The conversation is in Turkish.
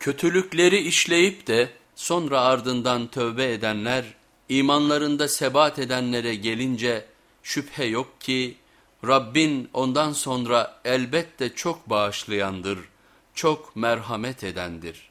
Kötülükleri işleyip de sonra ardından tövbe edenler, imanlarında sebat edenlere gelince şüphe yok ki Rabbin ondan sonra elbette çok bağışlayandır, çok merhamet edendir.